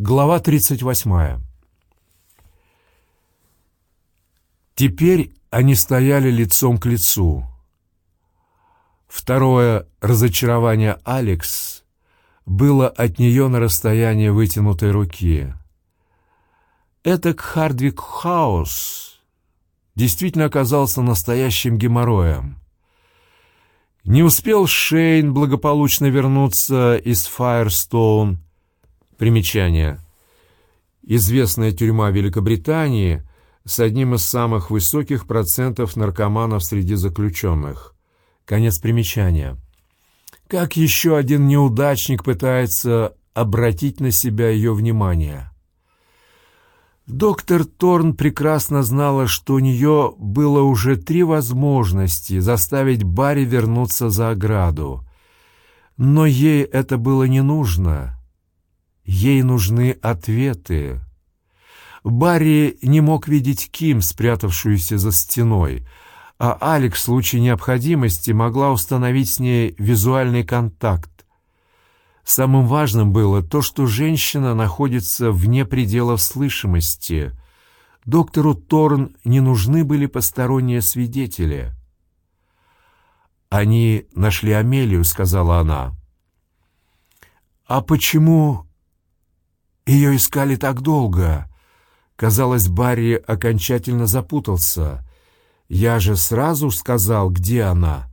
Глава 38. Теперь они стояли лицом к лицу. Второе разочарование Алекс было от нее на расстоянии вытянутой руки. Это Хардвик Хаус действительно оказался настоящим геморроем. Не успел Шейн благополучно вернуться из Файерстоун, Примечание. Известная тюрьма Великобритании с одним из самых высоких процентов наркоманов среди заключенных. Конец примечания. Как еще один неудачник пытается обратить на себя ее внимание? Доктор Торн прекрасно знала, что у нее было уже три возможности заставить Барри вернуться за ограду. Но ей это было не нужно — Ей нужны ответы. Барри не мог видеть Ким, спрятавшуюся за стеной, а Алекс в случае необходимости могла установить с ней визуальный контакт. Самым важным было то, что женщина находится вне пределов слышимости. Доктору Торн не нужны были посторонние свидетели. «Они нашли Амелию», — сказала она. «А почему ее искали так долго. Казалось, Барри окончательно запутался. Я же сразу сказал, где она.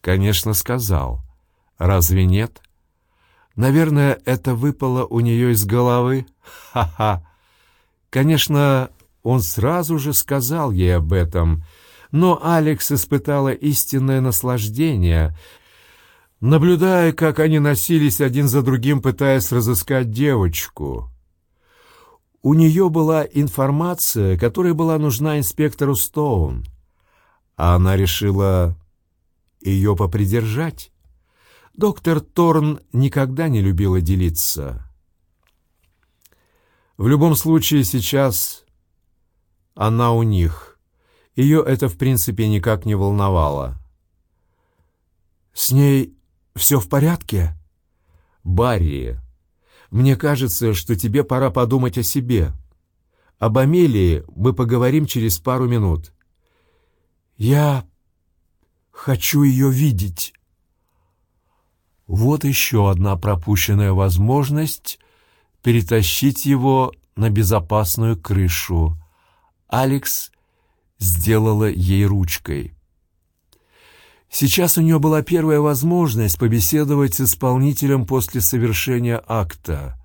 Конечно, сказал. Разве нет? Наверное, это выпало у нее из головы. Ха-ха. Конечно, он сразу же сказал ей об этом, но Алекс испытала истинное наслаждение — наблюдая, как они носились один за другим, пытаясь разыскать девочку. У нее была информация, которая была нужна инспектору Стоун, а она решила ее попридержать. Доктор Торн никогда не любила делиться. В любом случае сейчас она у них. Ее это, в принципе, никак не волновало. С ней все в порядке?» «Барри, мне кажется, что тебе пора подумать о себе. Об Амелии мы поговорим через пару минут». «Я хочу ее видеть». Вот еще одна пропущенная возможность перетащить его на безопасную крышу. Алекс сделала ей ручкой. Сейчас у нее была первая возможность побеседовать с исполнителем после совершения акта.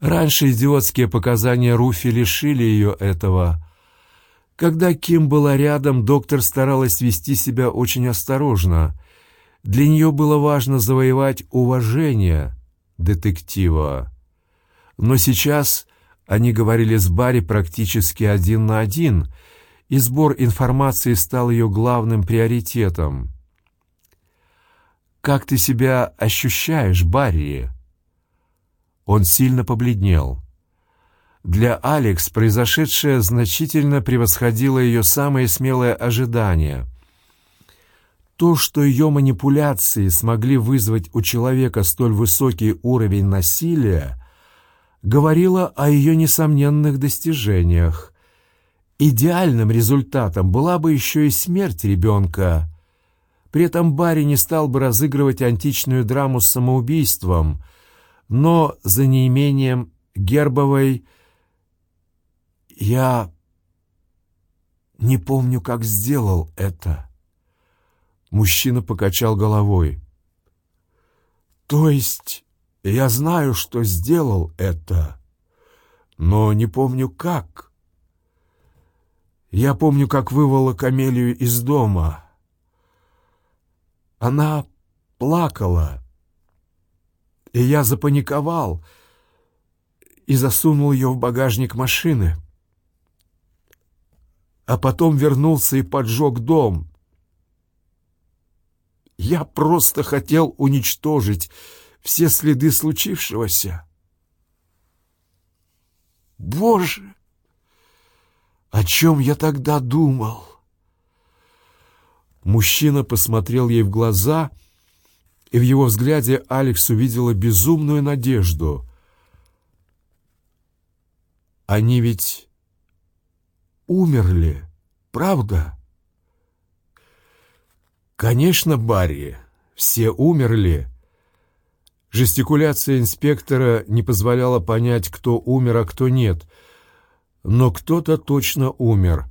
Раньше идиотские показания Руфи лишили ее этого. Когда Ким была рядом, доктор старалась вести себя очень осторожно. Для нее было важно завоевать уважение детектива. Но сейчас они говорили с Барри практически один на один — и сбор информации стал ее главным приоритетом. «Как ты себя ощущаешь, Барри?» Он сильно побледнел. Для Алекс произошедшее значительно превосходило ее самые смелые ожидания. То, что ее манипуляции смогли вызвать у человека столь высокий уровень насилия, говорило о ее несомненных достижениях. Идеальным результатом была бы еще и смерть ребенка. При этом Барри не стал бы разыгрывать античную драму с самоубийством, но за неимением гербовой «Я не помню, как сделал это». Мужчина покачал головой. «То есть я знаю, что сделал это, но не помню, как». Я помню, как выволок Амелию из дома. Она плакала, и я запаниковал и засунул ее в багажник машины. А потом вернулся и поджег дом. Я просто хотел уничтожить все следы случившегося. Боже! О чем я тогда думал? Мужчина посмотрел ей в глаза, и в его взгляде Алекс увидела безумную надежду. Они ведь умерли, правда? Конечно, Барри, все умерли. Жестикуляция инспектора не позволяла понять, кто умер, а кто нет. Но кто-то точно умер.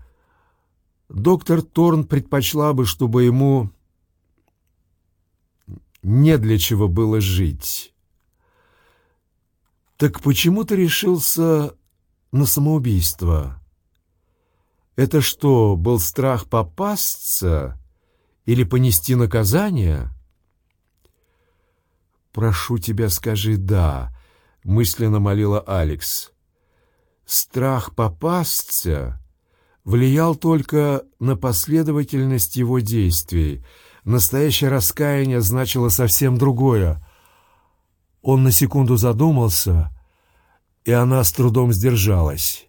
Доктор Торн предпочла бы, чтобы ему не для чего было жить. «Так почему ты решился на самоубийство? Это что, был страх попасться или понести наказание?» «Прошу тебя, скажи «да», — мысленно молила Алекс. Страх попасться влиял только на последовательность его действий. Настоящее раскаяние значило совсем другое. Он на секунду задумался, и она с трудом сдержалась.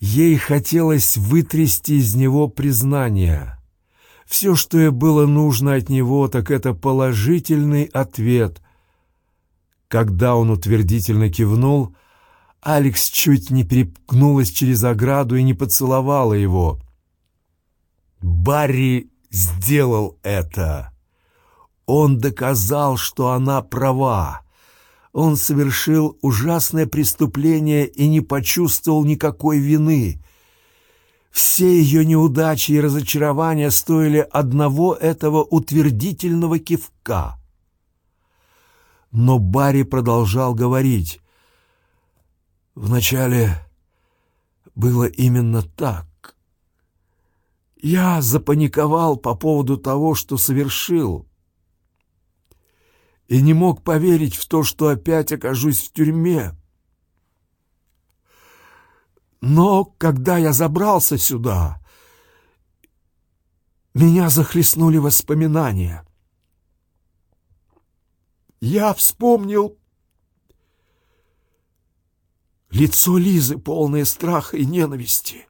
Ей хотелось вытрясти из него признание. Все, что ей было нужно от него, так это положительный ответ. Когда он утвердительно кивнул, Алекс чуть не перепкнулась через ограду и не поцеловала его. Барри сделал это. Он доказал, что она права. Он совершил ужасное преступление и не почувствовал никакой вины. Все ее неудачи и разочарования стоили одного этого утвердительного кивка. Но Барри продолжал говорить. «Вначале было именно так. Я запаниковал по поводу того, что совершил, и не мог поверить в то, что опять окажусь в тюрьме». Но когда я забрался сюда, меня захлестнули воспоминания. Я вспомнил лицо Лизы, полное страха и ненависти,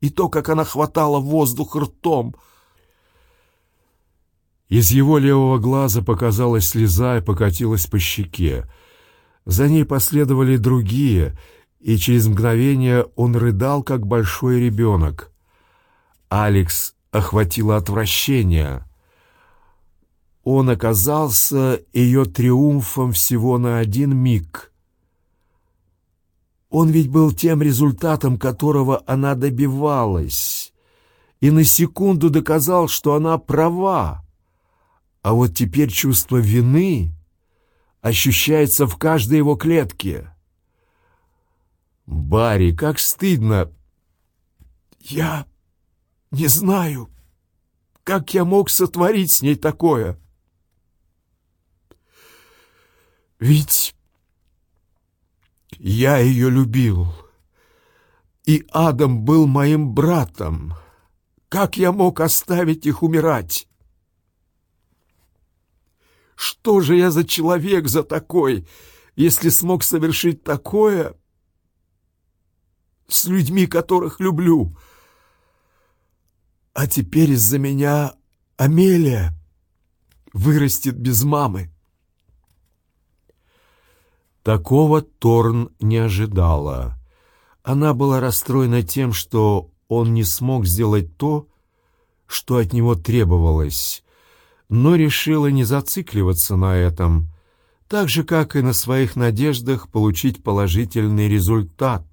и то, как она хватала воздух ртом. Из его левого глаза показалась слеза и покатилась по щеке. За ней последовали другие — и через мгновение он рыдал, как большой ребенок. Алекс охватило отвращение. Он оказался ее триумфом всего на один миг. Он ведь был тем результатом, которого она добивалась, и на секунду доказал, что она права. А вот теперь чувство вины ощущается в каждой его клетке. Барри, как стыдно!» «Я не знаю, как я мог сотворить с ней такое. Ведь я ее любил, и Адам был моим братом. Как я мог оставить их умирать?» Что же я за человек за такой, если смог совершить такое с людьми, которых люблю. А теперь из-за меня Амелия вырастет без мамы. Такого Торн не ожидала. Она была расстроена тем, что он не смог сделать то, что от него требовалось, но решила не зацикливаться на этом, так же, как и на своих надеждах получить положительный результат.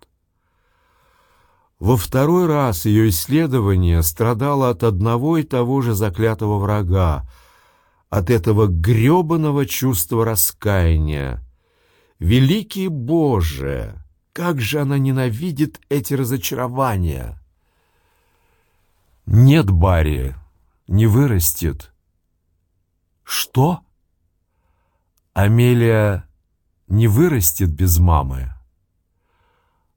Во второй раз ее исследование страдало от одного и того же заклятого врага, от этого гребаного чувства раскаяния. Великий Боже! Как же она ненавидит эти разочарования! Нет, Барри, не вырастет. Что? Амелия не вырастет без мамы.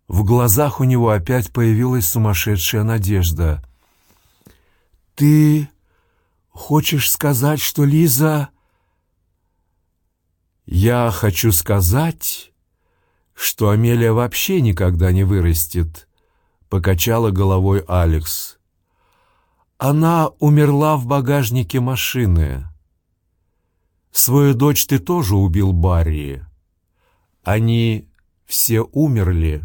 В глазах у него опять появилась сумасшедшая надежда. «Ты хочешь сказать, что Лиза...» «Я хочу сказать, что Амелия вообще никогда не вырастет», — покачала головой Алекс. «Она умерла в багажнике машины. Свою дочь ты тоже убил Барри. Они все умерли.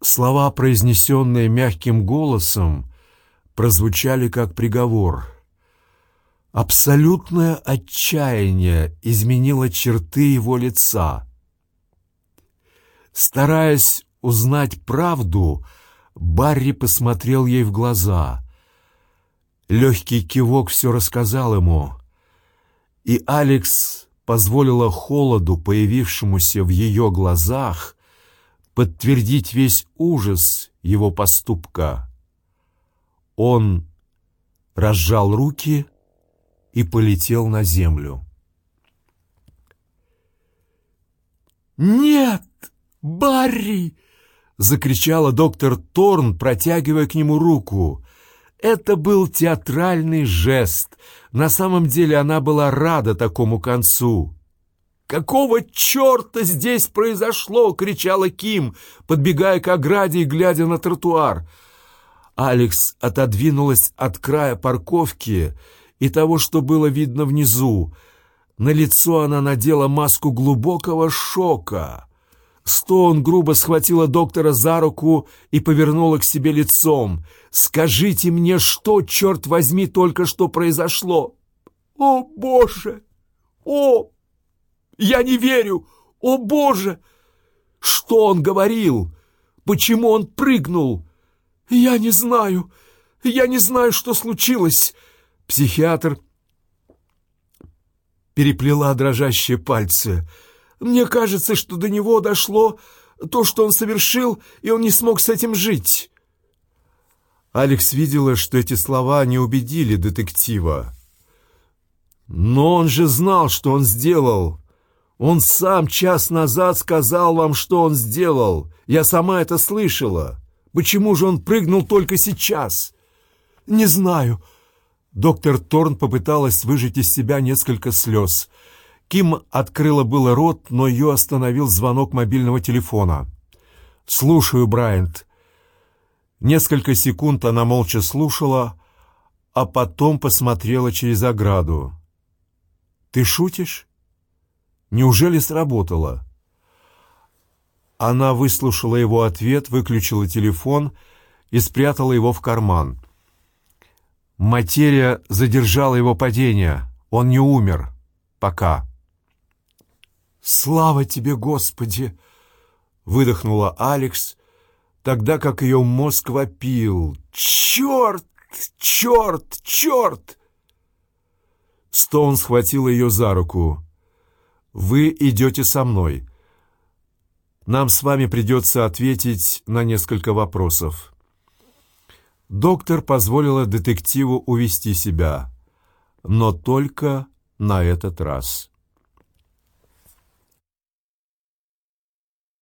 Слова, произнесенные мягким голосом, прозвучали как приговор. Абсолютное отчаяние изменило черты его лица. Стараясь узнать правду, Барри посмотрел ей в глаза. Легкий кивок все рассказал ему, и Алекс позволила холоду, появившемуся в ее глазах, подтвердить весь ужас его поступка. Он разжал руки и полетел на землю. «Нет, Барри!» — закричала доктор Торн, протягивая к нему руку. Это был театральный жест. На самом деле она была рада такому концу. «Какого черта здесь произошло?» — кричала Ким, подбегая к ограде и глядя на тротуар. Алекс отодвинулась от края парковки и того, что было видно внизу. На лицо она надела маску глубокого шока. Стоун грубо схватила доктора за руку и повернула к себе лицом. «Скажите мне, что, черт возьми, только что произошло?» «О, Боже! О, я не верю! О, Боже! Что он говорил? Почему он прыгнул? Я не знаю. Я не знаю, что случилось. Психиатр переплела дрожащие пальцы. Мне кажется, что до него дошло то, что он совершил, и он не смог с этим жить. Алекс видела, что эти слова не убедили детектива. Но он же знал, что он сделал. Он сам час назад сказал вам, что он сделал. Я сама это слышала. Почему же он прыгнул только сейчас? Не знаю. Доктор Торн попыталась выжать из себя несколько слез. Ким открыла было рот, но ее остановил звонок мобильного телефона. «Слушаю, Брайант». Несколько секунд она молча слушала, а потом посмотрела через ограду. «Ты шутишь?» Неужели сработало? Она выслушала его ответ, выключила телефон и спрятала его в карман. Материя задержала его падение. Он не умер. Пока. «Слава тебе, Господи!» — выдохнула Алекс, тогда как ее мозг вопил. «Черт! Черт! Черт!» Стоун схватил ее за руку. Вы идете со мной. Нам с вами придется ответить на несколько вопросов. Доктор позволила детективу увести себя, но только на этот раз.